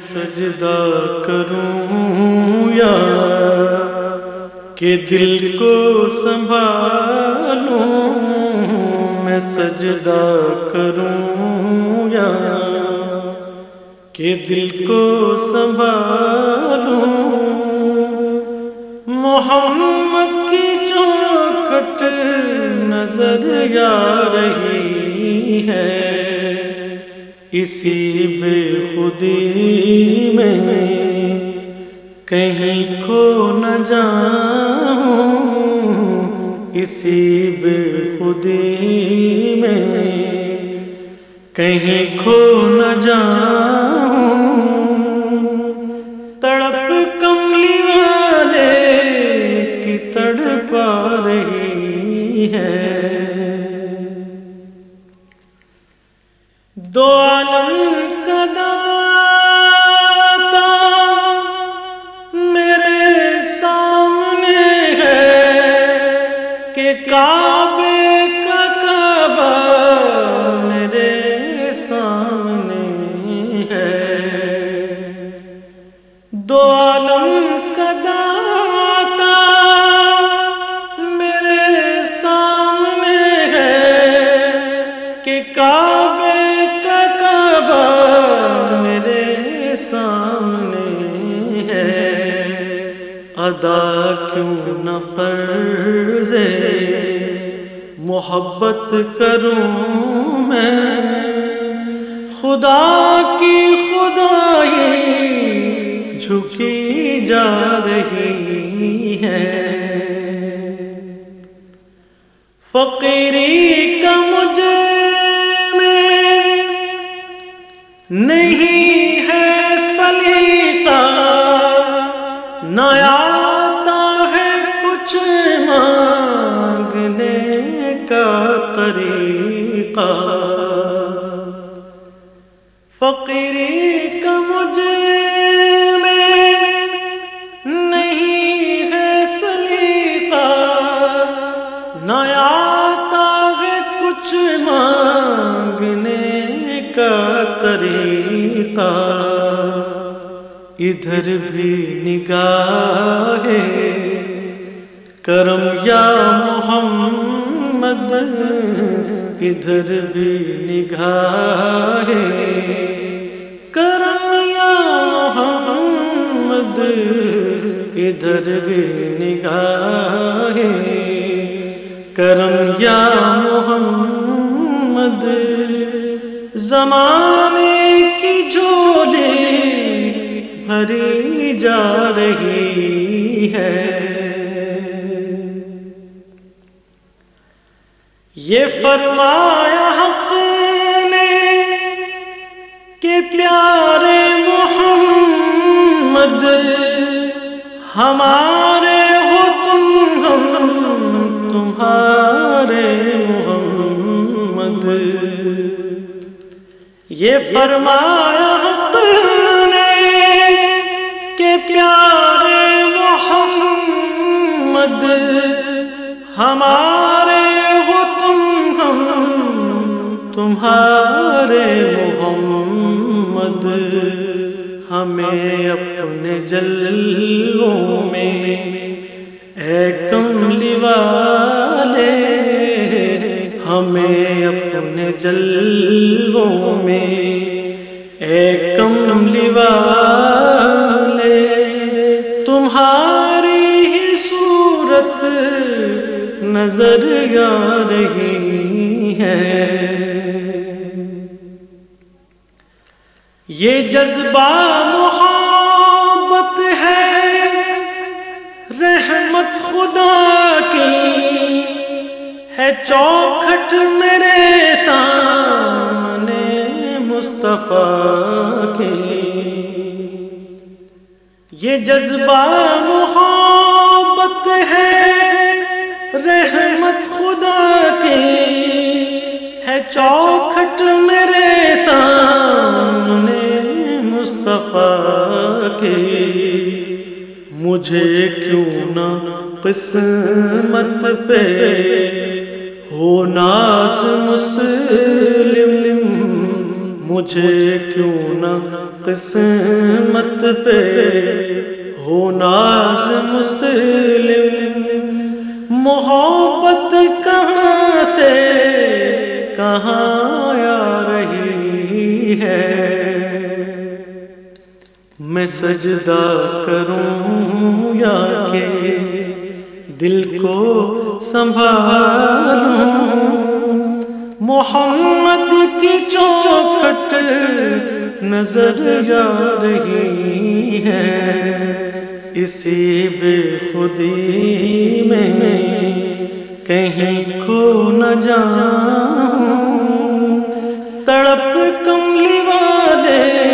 سجدہ کروں یا کہ دل کو سنبھالوں، میں سجدہ کروں یا کہ دل کو سنبھالوں۔ محمد کی چوکھٹ نظر یا رہی ہے اسی بے خودی میں کہیں کھو نہ جاؤں۔ اسی بے خودی میں کہیں کھو نہ جاؤں۔ دو عالم کا داتا میرے سامنے ہے کہ کعبے فرض محبت کروں میں۔ خدا کی خدائی جھکی جا رہی ہے۔ فقیری کا مجھے میں نہیں ہے سلیقہ۔ نہ فقیری کا مجھے میں نہیں ہے سلیقہ۔ نہ آتا ہے کچھ مانگنے کا طریقہ۔ ادھر بھی نگاہ کرم یا محمد۔ ادھر بھی نگاہ کرم یا محمد، ادھر بھی نگاہ کرم یا محمد۔ زمانے کی جھولی بھری جا رہی ہے۔ یہ فرمایا حق نے کہ پیارے محمد، ہمارے ہو تم ہم، تمہارے محمد۔ یہ فرمایا حق نے کہ پیارے محمد، ہمارے تمہارے محمد ہمیں اپنے جلوں میں اے کملی والے ہمیں اپنے جلووں میں اے کملی والے تمہاری ہی صورت نظر آ رہی ہے۔ یہ جذبہ محبت ہے۔ رحمت خدا کی ہے۔ چوکھٹ میرے سامنے مصطفیٰ کی۔ یہ جذبہ محبت ہے۔ رحمت خدا کی ہے چوکھٹ میرے سامنے مصطفیٰ کی۔ مجھے کیوں نہ قسمت پہ ہو ناس مسلم۔ مجھے کیوں نہ قسمت پہ ہو ناز مسلم۔ محبت کہاں سے، کہاں آ رہی ہے؟ میں سجدہ کروں یا کہ دل کو سنبھالوں؟ محمد کی چوکھٹ نظر جا رہی ہے۔ اسی بے خودی میں کہیں کھو نہ جاؤں تڑپ کملی والے